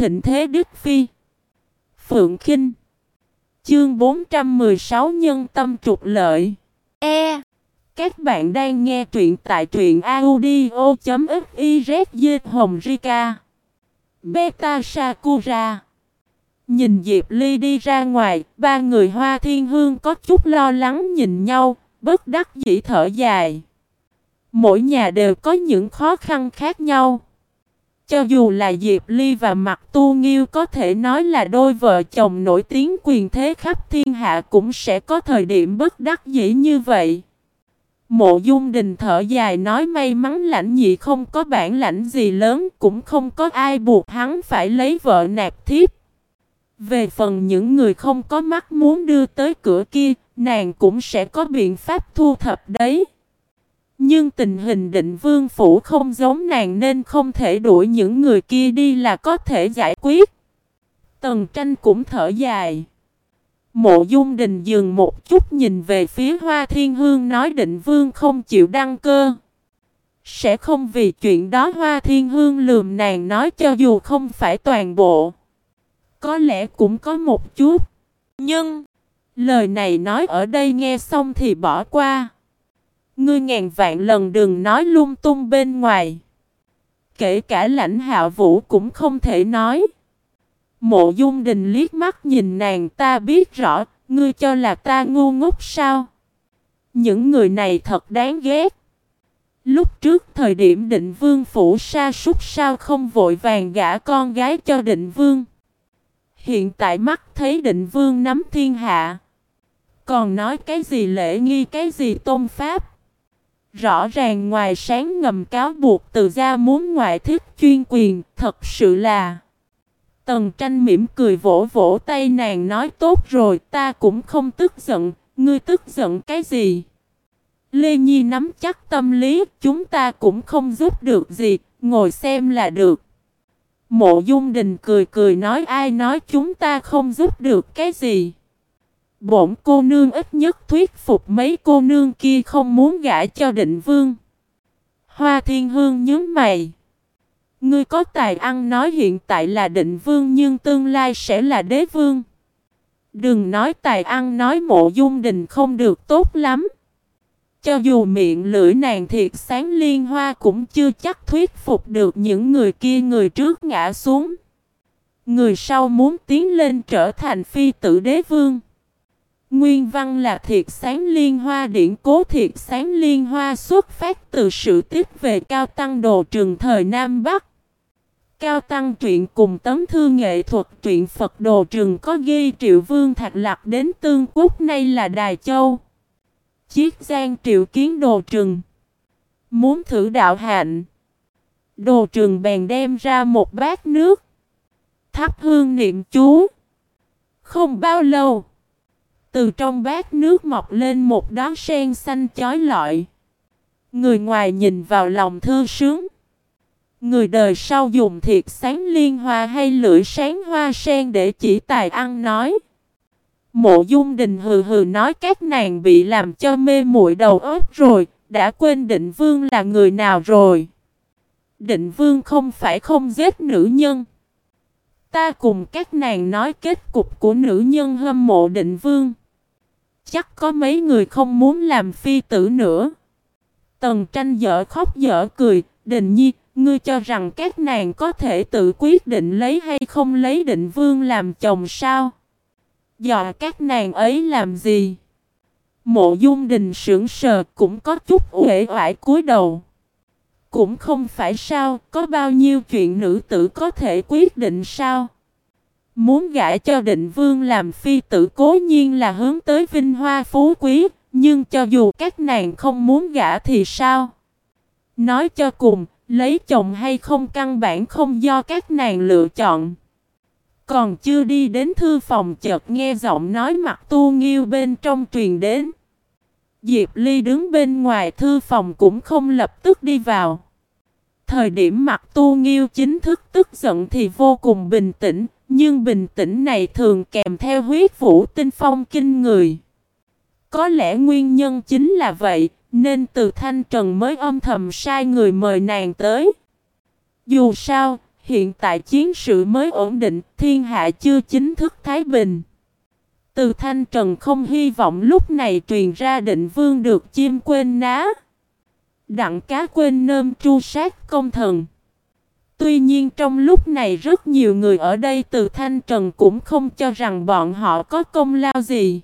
thịnh thế Đức Phi. Phượng Kinh. Chương 416 Nhân tâm trục lợi. E. Các bạn đang nghe truyện tại truyện audio.xyz Hồng Rika. Beta Sakura. Nhìn Diệp Ly đi ra ngoài, ba người Hoa Thiên Hương có chút lo lắng nhìn nhau, bất đắc dĩ thở dài. Mỗi nhà đều có những khó khăn khác nhau. Cho dù là Diệp Ly và Mặt Tu Nghiêu có thể nói là đôi vợ chồng nổi tiếng quyền thế khắp thiên hạ cũng sẽ có thời điểm bất đắc dĩ như vậy. Mộ Dung Đình thở dài nói may mắn lãnh nhị không có bản lãnh gì lớn cũng không có ai buộc hắn phải lấy vợ nạp thiếp. Về phần những người không có mắt muốn đưa tới cửa kia, nàng cũng sẽ có biện pháp thu thập đấy. Nhưng tình hình định vương phủ không giống nàng nên không thể đuổi những người kia đi là có thể giải quyết. Tần tranh cũng thở dài. Mộ dung đình dừng một chút nhìn về phía hoa thiên hương nói định vương không chịu đăng cơ. Sẽ không vì chuyện đó hoa thiên hương lườm nàng nói cho dù không phải toàn bộ. Có lẽ cũng có một chút. Nhưng, lời này nói ở đây nghe xong thì bỏ qua. Ngươi ngàn vạn lần đừng nói lung tung bên ngoài. Kể cả lãnh hạ vũ cũng không thể nói. Mộ dung đình liếc mắt nhìn nàng ta biết rõ, ngươi cho là ta ngu ngốc sao? Những người này thật đáng ghét. Lúc trước thời điểm định vương phủ sa súc sao không vội vàng gả con gái cho định vương. Hiện tại mắt thấy định vương nắm thiên hạ. Còn nói cái gì lễ nghi cái gì tôn pháp. Rõ ràng ngoài sáng ngầm cáo buộc từ gia muốn ngoại thích chuyên quyền, thật sự là... Tần tranh mỉm cười vỗ vỗ tay nàng nói tốt rồi, ta cũng không tức giận, ngươi tức giận cái gì? Lê Nhi nắm chắc tâm lý, chúng ta cũng không giúp được gì, ngồi xem là được. Mộ Dung Đình cười cười nói ai nói chúng ta không giúp được cái gì. Bổn cô nương ít nhất thuyết phục mấy cô nương kia không muốn gả cho định vương. Hoa Thiên Hương nhớ mày. Ngươi có tài ăn nói hiện tại là định vương nhưng tương lai sẽ là đế vương. Đừng nói tài ăn nói mộ dung đình không được tốt lắm. Cho dù miệng lưỡi nàng thiệt sáng liên hoa cũng chưa chắc thuyết phục được những người kia người trước ngã xuống. Người sau muốn tiến lên trở thành phi tử đế vương. Nguyên văn là thiệt sáng liên hoa, điển cố thiệt sáng liên hoa xuất phát từ sự tích về cao tăng đồ trường thời Nam Bắc. Cao tăng truyện cùng tấm thư nghệ thuật truyện Phật đồ trường có ghi triệu vương thạch lạc đến tương quốc, nay là Đài Châu. Chiết giang triệu kiến đồ trường Muốn thử đạo hạnh. Đồ trường bèn đem ra một bát nước. Thắp hương niệm chú. Không bao lâu. Từ trong bát nước mọc lên một đóa sen xanh chói lọi. Người ngoài nhìn vào lòng thư sướng. Người đời sau dùng thiệt sáng liên hoa hay lưỡi sáng hoa sen để chỉ tài ăn nói. Mộ dung đình hừ hừ nói các nàng bị làm cho mê muội đầu óc rồi, đã quên định vương là người nào rồi. Định vương không phải không giết nữ nhân. Ta cùng các nàng nói kết cục của nữ nhân hâm mộ định vương. Chắc có mấy người không muốn làm phi tử nữa. Tần tranh dở khóc dở cười, đình nhi, ngươi cho rằng các nàng có thể tự quyết định lấy hay không lấy định vương làm chồng sao? Dọa các nàng ấy làm gì? Mộ dung đình sững sờ cũng có chút uể oải cúi đầu. Cũng không phải sao, có bao nhiêu chuyện nữ tử có thể quyết định sao? Muốn gả cho định vương làm phi tử cố nhiên là hướng tới vinh hoa phú quý, nhưng cho dù các nàng không muốn gả thì sao? Nói cho cùng, lấy chồng hay không căn bản không do các nàng lựa chọn. Còn chưa đi đến thư phòng chợt nghe giọng nói mặt tu nghiêu bên trong truyền đến. Diệp Ly đứng bên ngoài thư phòng cũng không lập tức đi vào. Thời điểm mặt tu nghiêu chính thức tức giận thì vô cùng bình tĩnh, nhưng bình tĩnh này thường kèm theo huyết vũ tinh phong kinh người. Có lẽ nguyên nhân chính là vậy, nên từ Thanh Trần mới âm thầm sai người mời nàng tới. Dù sao, hiện tại chiến sự mới ổn định, thiên hạ chưa chính thức thái bình. Từ thanh trần không hy vọng lúc này truyền ra định vương được chim quên ná. Đặng cá quên nơm tru sát công thần. Tuy nhiên trong lúc này rất nhiều người ở đây từ Thanh Trần cũng không cho rằng bọn họ có công lao gì.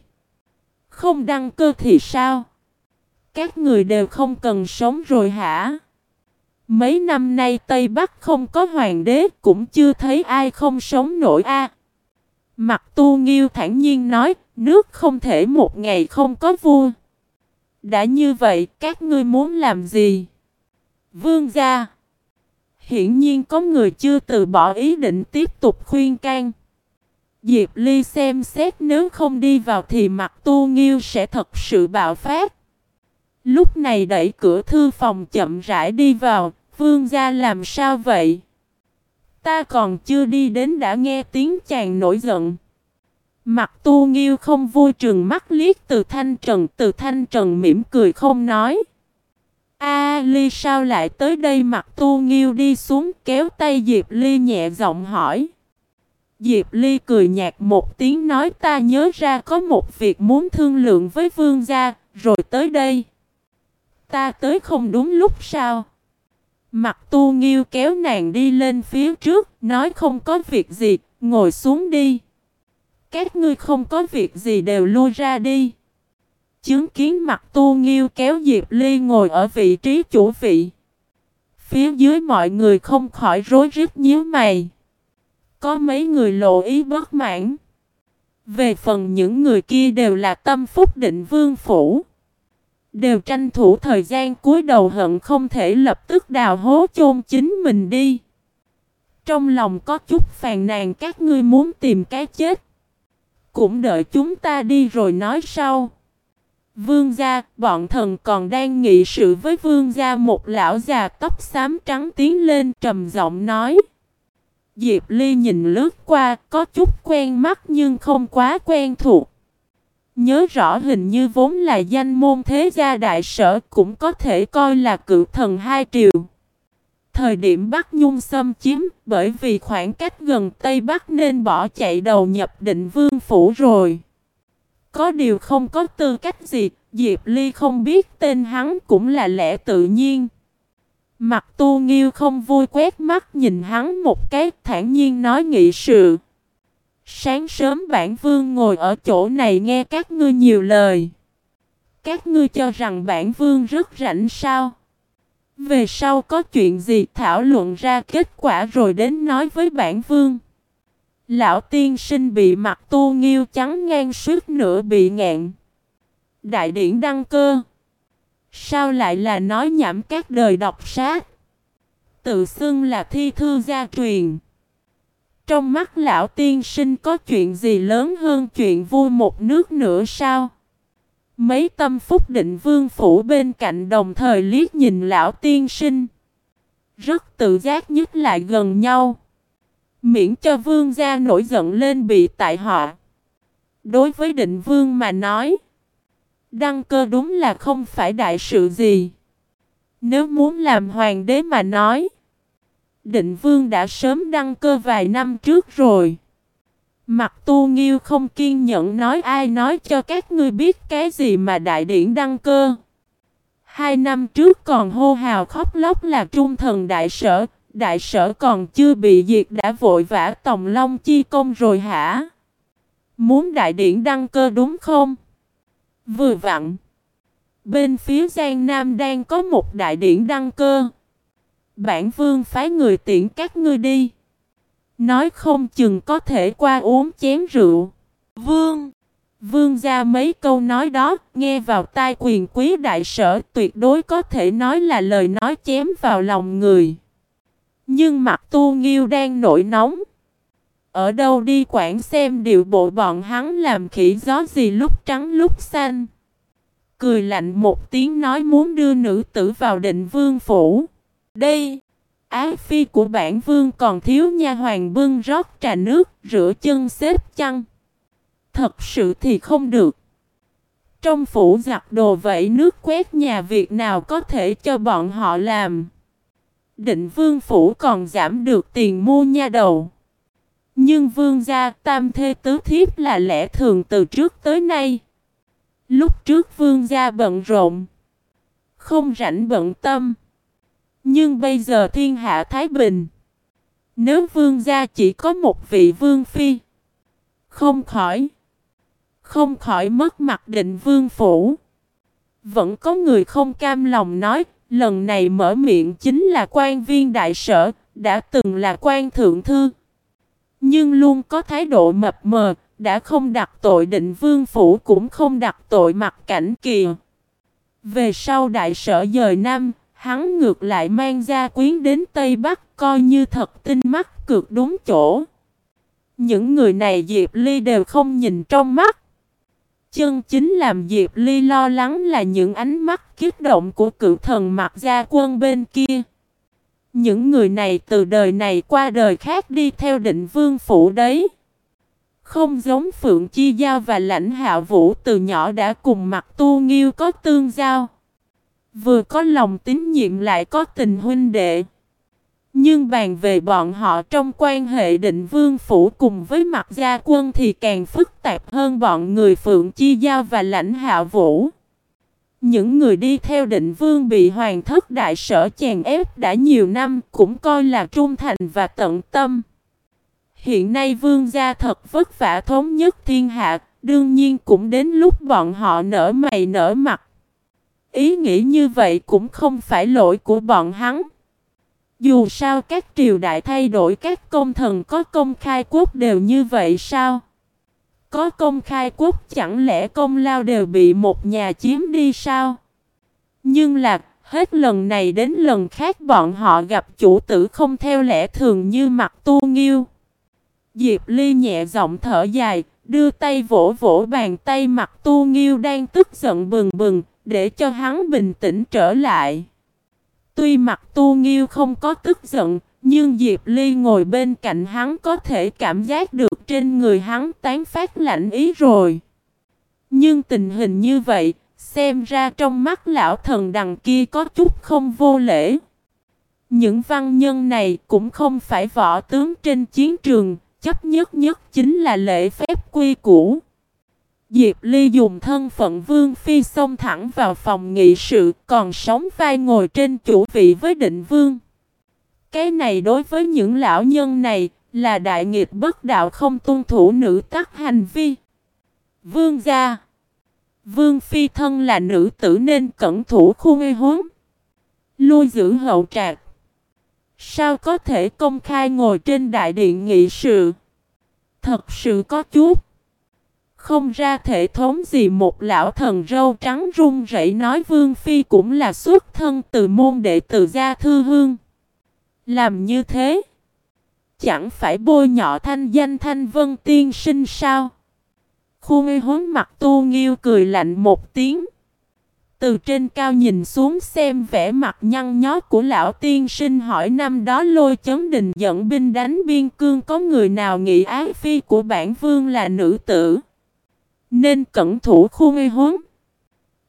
Không đăng cơ thì sao? Các người đều không cần sống rồi hả? Mấy năm nay Tây Bắc không có hoàng đế cũng chưa thấy ai không sống nổi a. Mặt tu nghiêu thản nhiên nói, nước không thể một ngày không có vua. Đã như vậy, các ngươi muốn làm gì? Vương gia. Hiển nhiên có người chưa từ bỏ ý định tiếp tục khuyên can. Diệp Ly xem xét nếu không đi vào thì mặt tu nghiêu sẽ thật sự bạo phát. Lúc này đẩy cửa thư phòng chậm rãi đi vào, vương gia làm sao vậy? Ta còn chưa đi đến đã nghe tiếng chàng nổi giận. Mặt tu nghiêu không vui trường mắt liếc từ thanh trần, từ thanh trần mỉm cười không nói. A Ly sao lại tới đây mặt tu nghiêu đi xuống kéo tay Diệp Ly nhẹ giọng hỏi. Diệp Ly cười nhạt một tiếng nói ta nhớ ra có một việc muốn thương lượng với vương gia, rồi tới đây. Ta tới không đúng lúc sao? Mặt tu nghiêu kéo nàng đi lên phía trước, nói không có việc gì, ngồi xuống đi. Các ngươi không có việc gì đều lui ra đi. Chứng kiến mặt tu nghiêu kéo Diệp Ly ngồi ở vị trí chủ vị. Phía dưới mọi người không khỏi rối rít nhíu mày. Có mấy người lộ ý bất mãn. Về phần những người kia đều là tâm phúc định vương phủ. Đều tranh thủ thời gian cuối đầu hận không thể lập tức đào hố chôn chính mình đi. Trong lòng có chút phàn nàn các ngươi muốn tìm cái chết. Cũng đợi chúng ta đi rồi nói sau. Vương gia, bọn thần còn đang nghị sự với vương gia một lão già tóc xám trắng tiến lên trầm giọng nói. Diệp Ly nhìn lướt qua, có chút quen mắt nhưng không quá quen thuộc. Nhớ rõ hình như vốn là danh môn thế gia đại sở cũng có thể coi là cự thần hai triều. Thời điểm Bắc Nhung xâm chiếm bởi vì khoảng cách gần Tây Bắc nên bỏ chạy đầu nhập định vương phủ rồi. Có điều không có tư cách gì, Diệp Ly không biết tên hắn cũng là lẽ tự nhiên. Mặt tu nghiêu không vui quét mắt nhìn hắn một cái thản nhiên nói nghị sự. Sáng sớm bản vương ngồi ở chỗ này nghe các ngươi nhiều lời. Các ngươi cho rằng bản vương rất rảnh sao? Về sau có chuyện gì thảo luận ra kết quả rồi đến nói với bản vương. Lão tiên sinh bị mặt tu nghiêu trắng ngang suốt nửa bị ngạn. Đại điển đăng cơ. Sao lại là nói nhảm các đời đọc sát? Tự xưng là thi thư gia truyền. Trong mắt lão tiên sinh có chuyện gì lớn hơn chuyện vui một nước nữa sao? Mấy tâm phúc định vương phủ bên cạnh đồng thời liếc nhìn lão tiên sinh. Rất tự giác nhất lại gần nhau. Miễn cho vương gia nổi giận lên bị tại họ. Đối với định vương mà nói. Đăng cơ đúng là không phải đại sự gì. Nếu muốn làm hoàng đế mà nói. Định vương đã sớm đăng cơ vài năm trước rồi. Mặt tu nghiêu không kiên nhẫn nói ai nói cho các ngươi biết cái gì mà đại điển đăng cơ. Hai năm trước còn hô hào khóc lóc là trung thần đại sở, đại sở còn chưa bị diệt đã vội vã tòng long chi công rồi hả? Muốn đại điển đăng cơ đúng không? Vừa vặn. Bên phía Giang Nam đang có một đại điển đăng cơ. Bản vương phái người tiễn các ngươi đi. Nói không chừng có thể qua uống chén rượu. Vương. Vương ra mấy câu nói đó, nghe vào tai quyền quý đại sở tuyệt đối có thể nói là lời nói chém vào lòng người. Nhưng mặt tu nghiêu đang nổi nóng. Ở đâu đi quản xem điệu bộ bọn hắn làm khỉ gió gì lúc trắng lúc xanh. Cười lạnh một tiếng nói muốn đưa nữ tử vào định vương phủ. Đây, ái phi của bản vương còn thiếu nha hoàng bưng rót trà nước, rửa chân xếp chăn. Thật sự thì không được. Trong phủ giặt đồ vẫy nước quét nhà việc nào có thể cho bọn họ làm định vương phủ còn giảm được tiền mua nha đầu. Nhưng vương gia tam thê tứ thiếp là lẽ thường từ trước tới nay. Lúc trước vương gia bận rộn. Không rảnh bận tâm. Nhưng bây giờ thiên hạ Thái Bình. Nếu vương gia chỉ có một vị vương phi. Không khỏi. Không khỏi mất mặt định vương phủ. Vẫn có người không cam lòng nói. Lần này mở miệng chính là quan viên đại sở. Đã từng là quan thượng thư. Nhưng luôn có thái độ mập mờ. Đã không đặt tội định vương phủ cũng không đặt tội mặt cảnh kìa. Về sau đại sở dời Nam, hắn ngược lại mang gia quyến đến Tây Bắc coi như thật tinh mắt cực đúng chỗ. Những người này Diệp Ly đều không nhìn trong mắt. Chân chính làm Diệp Ly lo lắng là những ánh mắt kích động của cựu thần mặt gia quân bên kia. Những người này từ đời này qua đời khác đi theo định vương phủ đấy. Không giống Phượng Chi Giao và Lãnh Hạ Vũ từ nhỏ đã cùng mặt tu nghiêu có tương giao. Vừa có lòng tín nhiệm lại có tình huynh đệ. Nhưng bàn về bọn họ trong quan hệ định vương phủ cùng với mặt gia quân thì càng phức tạp hơn bọn người Phượng Chi Giao và Lãnh Hạ Vũ. Những người đi theo định vương bị hoàng thất đại sở chèn ép đã nhiều năm cũng coi là trung thành và tận tâm. Hiện nay vương gia thật vất vả thống nhất thiên hạ, đương nhiên cũng đến lúc bọn họ nở mày nở mặt. Ý nghĩ như vậy cũng không phải lỗi của bọn hắn. Dù sao các triều đại thay đổi các công thần có công khai quốc đều như vậy sao? Có công khai quốc chẳng lẽ công lao đều bị một nhà chiếm đi sao? Nhưng là hết lần này đến lần khác bọn họ gặp chủ tử không theo lẽ thường như mặt tu nghiêu. Diệp Ly nhẹ giọng thở dài, đưa tay vỗ vỗ bàn tay mặt tu nghiêu đang tức giận bừng bừng, để cho hắn bình tĩnh trở lại. Tuy mặt tu nghiêu không có tức giận, nhưng Diệp Ly ngồi bên cạnh hắn có thể cảm giác được trên người hắn tán phát lạnh ý rồi. Nhưng tình hình như vậy, xem ra trong mắt lão thần đằng kia có chút không vô lễ. Những văn nhân này cũng không phải võ tướng trên chiến trường, chấp nhất nhất chính là lễ phép quy củ. Diệp Ly dùng thân phận Vương Phi xông thẳng vào phòng nghị sự, còn sống vai ngồi trên chủ vị với định Vương. Cái này đối với những lão nhân này, là đại nghiệp bất đạo không tuân thủ nữ tắc hành vi. Vương gia Vương Phi thân là nữ tử nên cẩn thủ khu ngây huống. Lui giữ hậu trạc. Sao có thể công khai ngồi trên đại điện nghị sự? Thật sự có chút. Không ra thể thống gì một lão thần râu trắng run rẩy nói Vương Phi cũng là xuất thân từ môn đệ từ gia thư hương. Làm như thế, chẳng phải bôi nhọ thanh danh thanh vân tiên sinh sao? Khu ngây hướng mặt tu nghiêu cười lạnh một tiếng. Từ trên cao nhìn xuống xem vẻ mặt nhăn nhó của lão tiên sinh hỏi năm đó lôi chấn đình dẫn binh đánh biên cương có người nào nghĩ ái phi của bản vương là nữ tử. Nên cẩn thủ khu nguy hướng.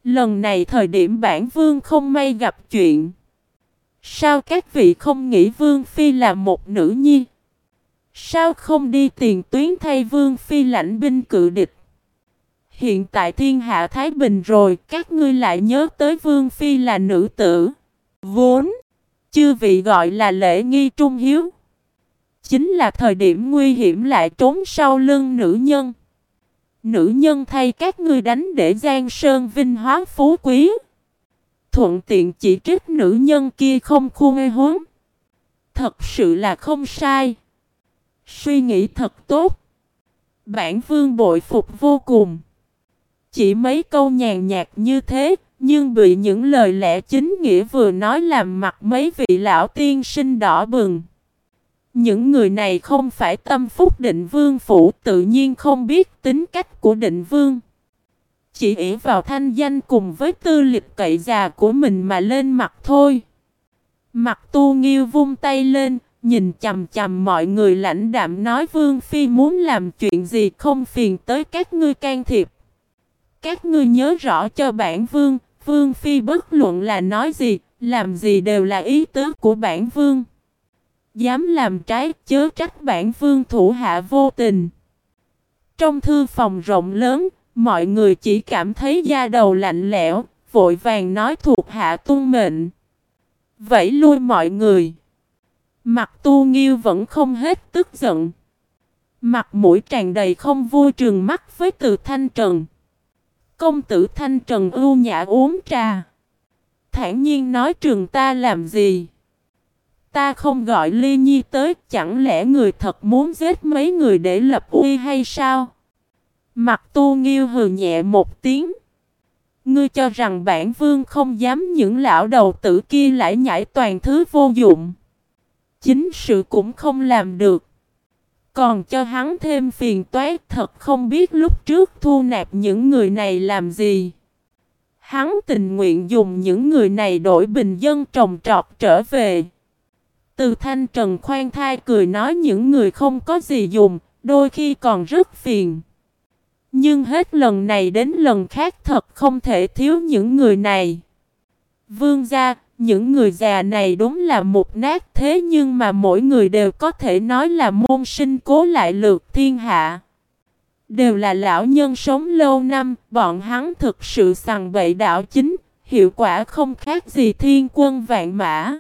Lần này thời điểm bản vương không may gặp chuyện. Sao các vị không nghĩ vương phi là một nữ nhi? Sao không đi tiền tuyến thay vương phi lãnh binh cự địch? Hiện tại thiên hạ Thái Bình rồi, các ngươi lại nhớ tới Vương Phi là nữ tử. Vốn, chư vị gọi là lễ nghi trung hiếu. Chính là thời điểm nguy hiểm lại trốn sau lưng nữ nhân. Nữ nhân thay các ngươi đánh để Giang Sơn vinh hóa phú quý. Thuận tiện chỉ trích nữ nhân kia không khu huống. Thật sự là không sai. Suy nghĩ thật tốt. Bản vương bội phục vô cùng. Chỉ mấy câu nhàn nhạt như thế, nhưng bị những lời lẽ chính nghĩa vừa nói làm mặt mấy vị lão tiên sinh đỏ bừng. Những người này không phải tâm phúc định vương phủ tự nhiên không biết tính cách của định vương. Chỉ ỷ vào thanh danh cùng với tư lịch cậy già của mình mà lên mặt thôi. Mặt tu nghiêu vung tay lên, nhìn chầm chầm mọi người lãnh đạm nói vương phi muốn làm chuyện gì không phiền tới các ngươi can thiệp. Các ngươi nhớ rõ cho bản vương, vương phi bất luận là nói gì, làm gì đều là ý tứ của bản vương. Dám làm trái chớ trách bản vương thủ hạ vô tình. Trong thư phòng rộng lớn, mọi người chỉ cảm thấy da đầu lạnh lẽo, vội vàng nói thuộc hạ tuân mệnh. Vẫy lui mọi người. Mặt tu nghiêu vẫn không hết tức giận. Mặt mũi tràn đầy không vui trường mắt với từ thanh trần. Công tử thanh trần ưu nhã uống trà. Thản nhiên nói trường ta làm gì? Ta không gọi ly nhi tới, chẳng lẽ người thật muốn giết mấy người để lập uy hay sao? Mặt tu nghiêu hừ nhẹ một tiếng. Ngươi cho rằng bản vương không dám những lão đầu tử kia lại nhảy toàn thứ vô dụng. Chính sự cũng không làm được. Còn cho hắn thêm phiền toái, thật không biết lúc trước thu nạp những người này làm gì. Hắn tình nguyện dùng những người này đổi bình dân trồng trọt trở về. Từ thanh trần khoan thai cười nói những người không có gì dùng, đôi khi còn rất phiền. Nhưng hết lần này đến lần khác thật không thể thiếu những người này. Vương gia, những người già này đúng là một nát thế nhưng mà mỗi người đều có thể nói là môn sinh cố lại lược thiên hạ. Đều là lão nhân sống lâu năm, bọn hắn thực sự sằng bậy đạo chính, hiệu quả không khác gì thiên quân vạn mã.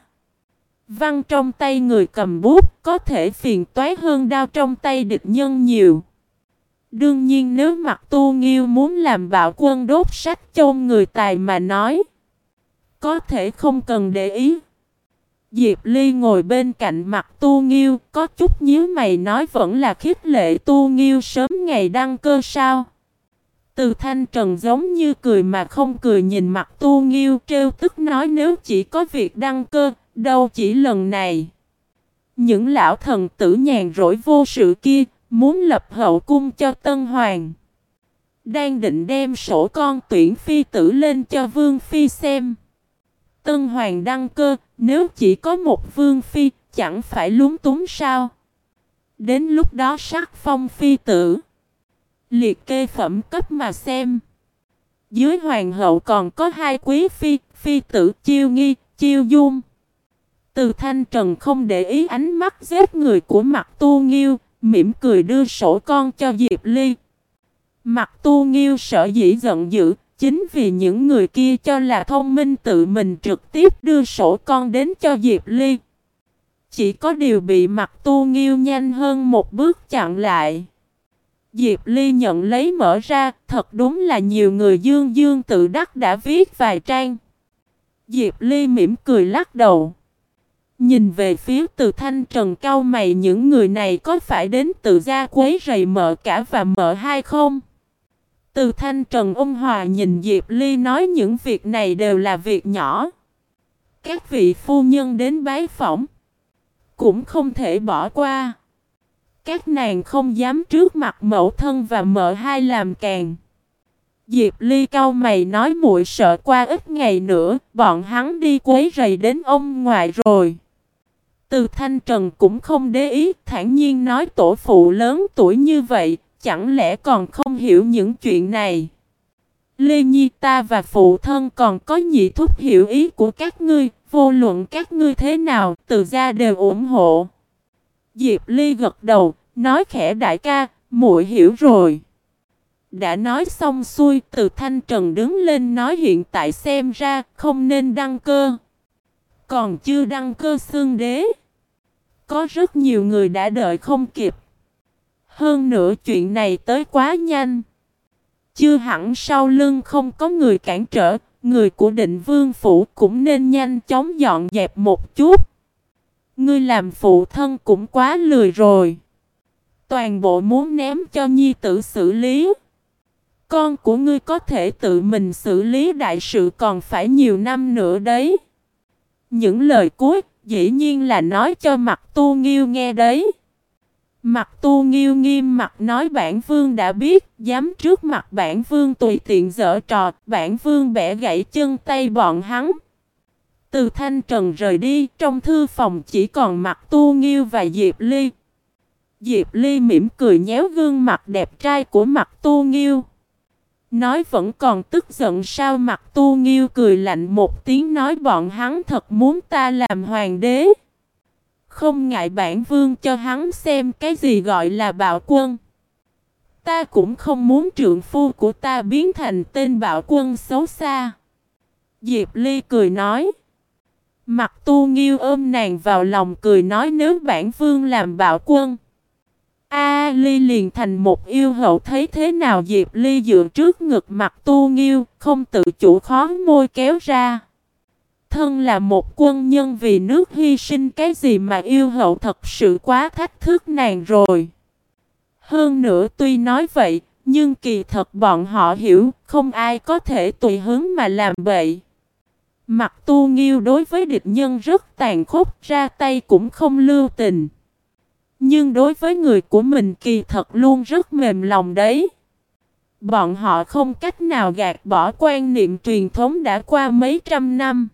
Văn trong tay người cầm bút có thể phiền toái hơn đao trong tay địch nhân nhiều. Đương nhiên nếu mặt tu nghiêu muốn làm bạo quân đốt sách chôn người tài mà nói. Có thể không cần để ý. Diệp Ly ngồi bên cạnh mặt tu nghiêu, có chút nhíu mày nói vẫn là khiết lệ tu nghiêu sớm ngày đăng cơ sao. Từ thanh trần giống như cười mà không cười nhìn mặt tu nghiêu trêu tức nói nếu chỉ có việc đăng cơ, đâu chỉ lần này. Những lão thần tử nhàn rỗi vô sự kia, muốn lập hậu cung cho Tân Hoàng. Đang định đem sổ con tuyển phi tử lên cho Vương Phi xem. Tân Hoàng đăng cơ, nếu chỉ có một Vương Phi, chẳng phải lúng túng sao? Đến lúc đó sắc phong phi tử. Liệt kê phẩm cấp mà xem. Dưới hoàng hậu còn có hai quý phi, phi tử chiêu nghi, chiêu dung. Từ thanh trần không để ý ánh mắt giết người của mặt tu nghiêu, mỉm cười đưa sổ con cho Diệp Ly. Mặt tu nghiêu sợ dĩ giận dữ, chính vì những người kia cho là thông minh tự mình trực tiếp đưa sổ con đến cho Diệp Ly. Chỉ có điều bị mặt tu nghiêu nhanh hơn một bước chặn lại. Diệp Ly nhận lấy mở ra, thật đúng là nhiều người dương dương tự đắc đã viết vài trang. Diệp Ly mỉm cười lắc đầu. Nhìn về phía từ thanh trần cao mày những người này có phải đến từ gia quấy rầy mợ cả và mợ hai không? Từ thanh trần ôn hòa nhìn Diệp Ly nói những việc này đều là việc nhỏ. Các vị phu nhân đến bái phỏng. Cũng không thể bỏ qua. Các nàng không dám trước mặt mẫu thân và mợ hai làm càng. Diệp Ly cao mày nói muội sợ qua ít ngày nữa, bọn hắn đi quấy rầy đến ông ngoại rồi. Từ Thanh Trần cũng không để ý, thản nhiên nói tổ phụ lớn tuổi như vậy, chẳng lẽ còn không hiểu những chuyện này. Lê Nhi ta và phụ thân còn có nhị thúc hiểu ý của các ngươi, vô luận các ngươi thế nào, từ gia đều ủng hộ. Diệp Ly gật đầu, nói khẽ đại ca, muội hiểu rồi. Đã nói xong xuôi, từ Thanh Trần đứng lên nói hiện tại xem ra không nên đăng cơ. Còn chưa đăng cơ xương đế. Có rất nhiều người đã đợi không kịp. Hơn nữa chuyện này tới quá nhanh. Chưa hẳn sau lưng không có người cản trở, người của định vương phủ cũng nên nhanh chóng dọn dẹp một chút. Ngươi làm phụ thân cũng quá lười rồi. Toàn bộ muốn ném cho nhi tử xử lý. Con của ngươi có thể tự mình xử lý đại sự còn phải nhiều năm nữa đấy. Những lời cuối dĩ nhiên là nói cho mặt tu nghiêu nghe đấy. Mặt tu nghiêu nghiêm mặt nói bản vương đã biết, dám trước mặt bản vương tùy tiện dở trò, bản vương bẻ gãy chân tay bọn hắn. Từ thanh trần rời đi, trong thư phòng chỉ còn mặt tu nghiêu và Diệp Ly. Diệp Ly mỉm cười nhéo gương mặt đẹp trai của mặt tu nghiêu. Nói vẫn còn tức giận sao mặt tu nghiêu cười lạnh một tiếng nói bọn hắn thật muốn ta làm hoàng đế. Không ngại bản vương cho hắn xem cái gì gọi là bạo quân. Ta cũng không muốn trượng phu của ta biến thành tên bạo quân xấu xa. Diệp Ly cười nói. Mặt tu nghiêu ôm nàng vào lòng cười nói nếu bản vương làm bạo quân. A Ly liền thành một yêu hậu thấy thế nào Diệp Ly dựa trước ngực mặt tu nghiêu, không tự chủ khó môi kéo ra. Thân là một quân nhân vì nước hy sinh cái gì mà yêu hậu thật sự quá thách thức nàng rồi. Hơn nữa tuy nói vậy, nhưng kỳ thật bọn họ hiểu không ai có thể tùy hứng mà làm vậy. Mặt tu nghiêu đối với địch nhân rất tàn khốc ra tay cũng không lưu tình. Nhưng đối với người của mình kỳ thật luôn rất mềm lòng đấy. Bọn họ không cách nào gạt bỏ quan niệm truyền thống đã qua mấy trăm năm.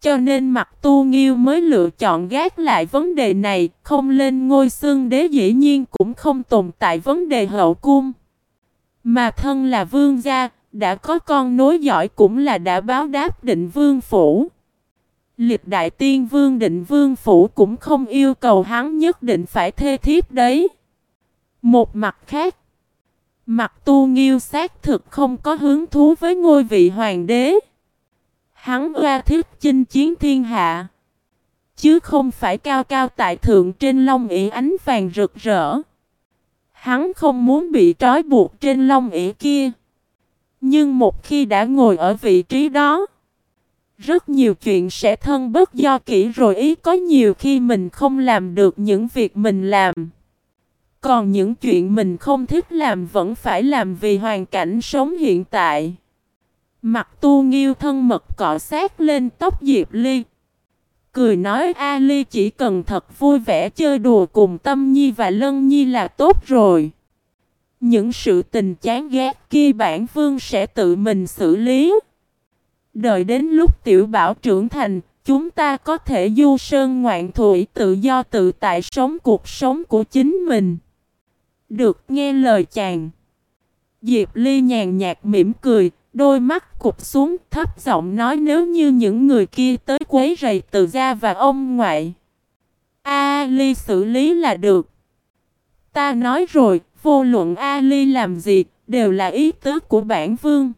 Cho nên mặt tu nghiêu mới lựa chọn gác lại vấn đề này, không lên ngôi xương đế dĩ nhiên cũng không tồn tại vấn đề hậu cung. Mà thân là vương gia, đã có con nối giỏi cũng là đã báo đáp định vương phủ. Liệt đại tiên vương định vương phủ cũng không yêu cầu hắn nhất định phải thê thiếp đấy. Một mặt khác, mặt tu nghiêu xác thực không có hứng thú với ngôi vị hoàng đế. Hắn ra thiết chinh chiến thiên hạ. Chứ không phải cao cao tại thượng trên long ỉ ánh vàng rực rỡ. Hắn không muốn bị trói buộc trên long ỉ kia. Nhưng một khi đã ngồi ở vị trí đó. Rất nhiều chuyện sẽ thân bất do kỹ rồi ý có nhiều khi mình không làm được những việc mình làm. Còn những chuyện mình không thích làm vẫn phải làm vì hoàn cảnh sống hiện tại. Mặt tu nghiêu thân mật cọ sát lên tóc Diệp Ly. Cười nói A Ly chỉ cần thật vui vẻ chơi đùa cùng Tâm Nhi và Lân Nhi là tốt rồi. Những sự tình chán ghét kia bản vương sẽ tự mình xử lý. Đợi đến lúc tiểu bảo trưởng thành, chúng ta có thể du sơn ngoạn thủy tự do tự tại sống cuộc sống của chính mình. Được nghe lời chàng. Diệp Ly nhàn nhạt mỉm cười, đôi mắt cụp xuống thấp giọng nói nếu như những người kia tới quấy rầy từ gia và ông ngoại. A Ly xử lý là được. Ta nói rồi, vô luận A Ly làm gì, đều là ý tứ của bản vương.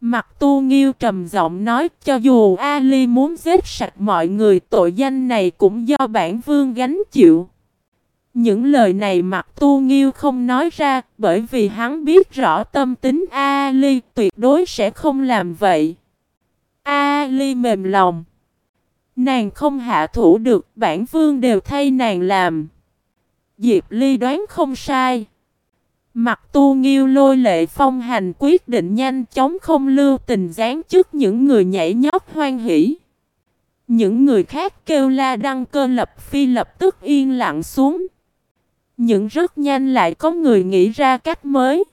Mặt tu nghiêu trầm giọng nói, cho dù Ali muốn giết sạch mọi người, tội danh này cũng do bản vương gánh chịu. Những lời này mặt tu nghiêu không nói ra, bởi vì hắn biết rõ tâm tính Ali tuyệt đối sẽ không làm vậy. Ali mềm lòng. Nàng không hạ thủ được, bản vương đều thay nàng làm. Diệp Ly đoán không sai. Mặt tu nghiêu lôi lệ phong hành quyết định nhanh chóng không lưu tình gián trước những người nhảy nhót hoan hỷ. Những người khác kêu la đăng cơ lập phi lập tức yên lặng xuống. Nhưng rất nhanh lại có người nghĩ ra cách mới.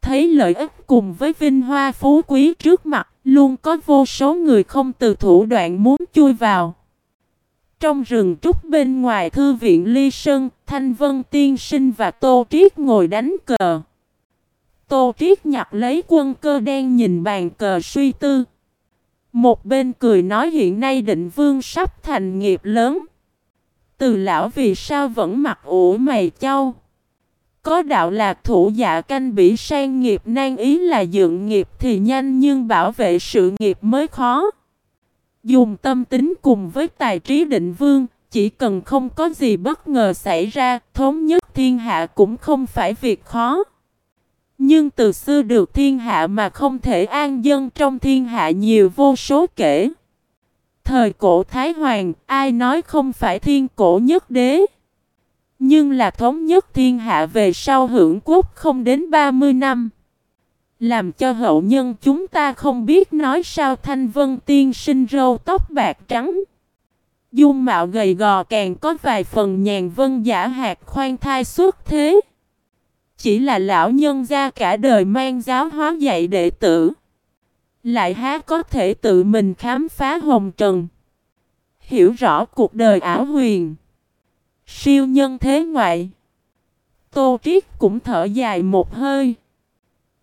Thấy lợi ích cùng với vinh hoa phú quý trước mặt, luôn có vô số người không từ thủ đoạn muốn chui vào. Trong rừng trúc bên ngoài thư viện Ly Sơn, Thanh Vân Tiên Sinh và Tô Triết ngồi đánh cờ. Tô Triết nhặt lấy quân cơ đen nhìn bàn cờ suy tư. Một bên cười nói hiện nay định vương sắp thành nghiệp lớn. Từ lão vì sao vẫn mặc ủ mày châu. Có đạo lạc thủ dạ canh bỉ sang nghiệp nan ý là dựng nghiệp thì nhanh nhưng bảo vệ sự nghiệp mới khó. Dùng tâm tính cùng với tài trí định vương, chỉ cần không có gì bất ngờ xảy ra, thống nhất thiên hạ cũng không phải việc khó. Nhưng từ xưa được thiên hạ mà không thể an dân trong thiên hạ nhiều vô số kể. Thời cổ Thái Hoàng, ai nói không phải thiên cổ nhất đế. Nhưng là thống nhất thiên hạ về sau hưởng quốc không đến 30 năm. Làm cho hậu nhân chúng ta không biết nói sao thanh vân tiên sinh râu tóc bạc trắng. Dung mạo gầy gò càng có vài phần nhàn vân giả hạt khoan thai suốt thế. Chỉ là lão nhân gia cả đời mang giáo hóa dạy đệ tử. Lại há có thể tự mình khám phá hồng trần. Hiểu rõ cuộc đời ảo huyền. Siêu nhân thế ngoại. Tô Triết cũng thở dài một hơi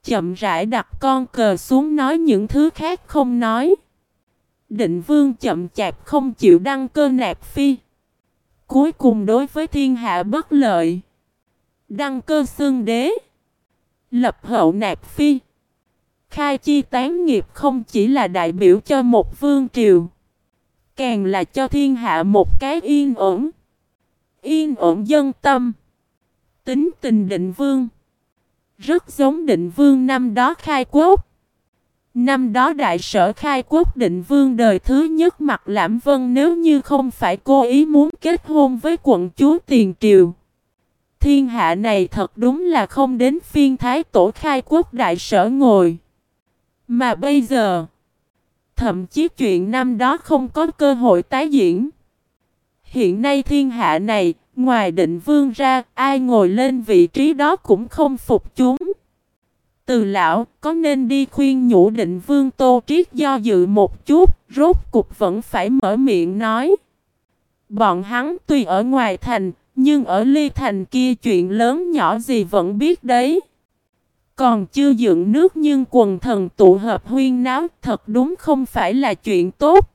chậm rãi đặt con cờ xuống nói những thứ khác không nói. Định vương chậm chạp không chịu đăng cơ nạp phi. Cuối cùng đối với thiên hạ bất lợi. Đăng cơ xương đế. Lập hậu nạp phi. Khai chi tán nghiệp không chỉ là đại biểu cho một vương triều. Càng là cho thiên hạ một cái yên ổn. Yên ổn dân tâm. Tính tình định vương. Rất giống định vương năm đó khai quốc. Năm đó đại sở khai quốc định vương đời thứ nhất mặt lãm vân nếu như không phải cố ý muốn kết hôn với quận chúa tiền triều. Thiên hạ này thật đúng là không đến phiên thái tổ khai quốc đại sở ngồi. Mà bây giờ, thậm chí chuyện năm đó không có cơ hội tái diễn. Hiện nay thiên hạ này, ngoài định vương ra, ai ngồi lên vị trí đó cũng không phục chúng. Từ lão, có nên đi khuyên nhủ định vương tô triết do dự một chút, rốt cục vẫn phải mở miệng nói. Bọn hắn tuy ở ngoài thành, nhưng ở ly thành kia chuyện lớn nhỏ gì vẫn biết đấy. Còn chưa dựng nước nhưng quần thần tụ hợp huyên náo thật đúng không phải là chuyện tốt.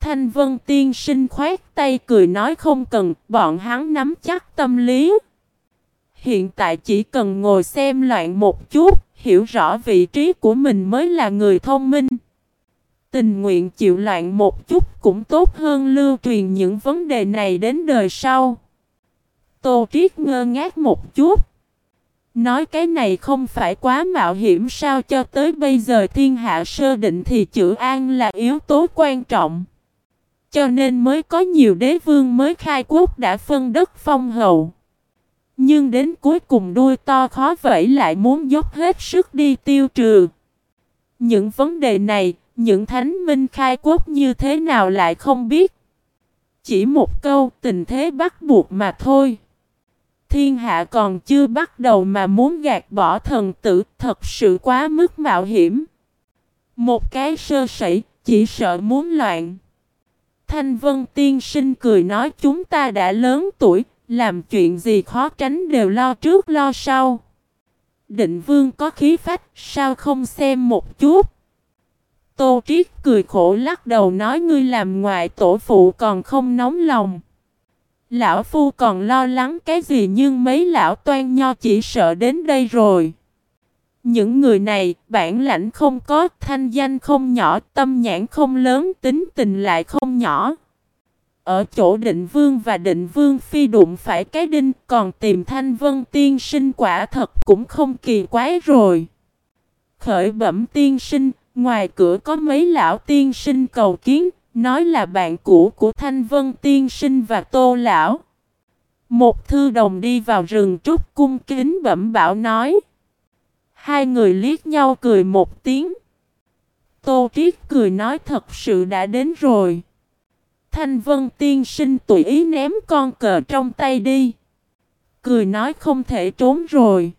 Thanh Vân tiên sinh khoát tay cười nói không cần, bọn hắn nắm chắc tâm lý. Hiện tại chỉ cần ngồi xem loạn một chút, hiểu rõ vị trí của mình mới là người thông minh. Tình nguyện chịu loạn một chút cũng tốt hơn lưu truyền những vấn đề này đến đời sau. Tô Triết ngơ ngác một chút. Nói cái này không phải quá mạo hiểm sao cho tới bây giờ thiên hạ sơ định thì chữ an là yếu tố quan trọng. Cho nên mới có nhiều đế vương mới khai quốc đã phân đất phong hậu. Nhưng đến cuối cùng đuôi to khó vẫy lại muốn dốc hết sức đi tiêu trừ. Những vấn đề này, những thánh minh khai quốc như thế nào lại không biết. Chỉ một câu tình thế bắt buộc mà thôi. Thiên hạ còn chưa bắt đầu mà muốn gạt bỏ thần tử thật sự quá mức mạo hiểm. Một cái sơ sẩy, chỉ sợ muốn loạn. Thanh Vân Tiên Sinh cười nói chúng ta đã lớn tuổi, làm chuyện gì khó tránh đều lo trước lo sau. Định Vương có khí phách, sao không xem một chút? Tô Triết cười khổ lắc đầu nói ngươi làm ngoại tổ phụ còn không nóng lòng. Lão Phu còn lo lắng cái gì nhưng mấy lão toan nho chỉ sợ đến đây rồi. Những người này, bản lãnh không có, thanh danh không nhỏ, tâm nhãn không lớn, tính tình lại không nhỏ. Ở chỗ định vương và định vương phi đụng phải cái đinh, còn tìm thanh vân tiên sinh quả thật cũng không kỳ quái rồi. Khởi bẩm tiên sinh, ngoài cửa có mấy lão tiên sinh cầu kiến, nói là bạn cũ của thanh vân tiên sinh và tô lão. Một thư đồng đi vào rừng trúc cung kính bẩm bảo nói. Hai người liếc nhau cười một tiếng. Tô Triết cười nói thật sự đã đến rồi. Thanh Vân tiên sinh tùy ý ném con cờ trong tay đi. Cười nói không thể trốn rồi.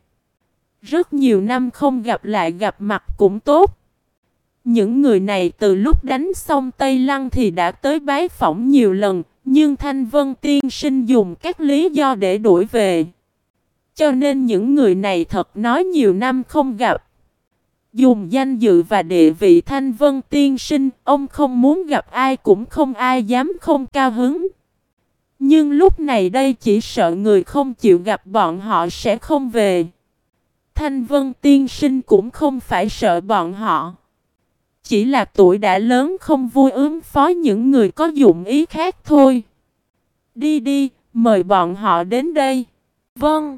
Rất nhiều năm không gặp lại gặp mặt cũng tốt. Những người này từ lúc đánh xong Tây Lăng thì đã tới bái phỏng nhiều lần, nhưng Thanh Vân tiên sinh dùng các lý do để đuổi về. Cho nên những người này thật nói nhiều năm không gặp. Dùng danh dự và địa vị thanh vân tiên sinh, ông không muốn gặp ai cũng không ai dám không cao hứng. Nhưng lúc này đây chỉ sợ người không chịu gặp bọn họ sẽ không về. Thanh vân tiên sinh cũng không phải sợ bọn họ. Chỉ là tuổi đã lớn không vui ứng phó những người có dụng ý khác thôi. Đi đi, mời bọn họ đến đây. Vâng.